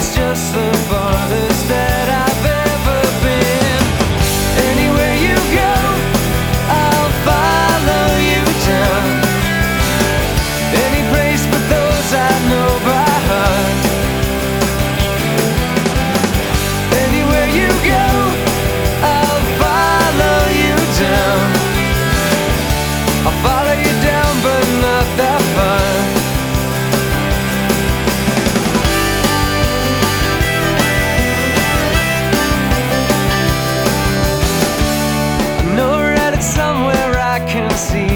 it's just the farthest that see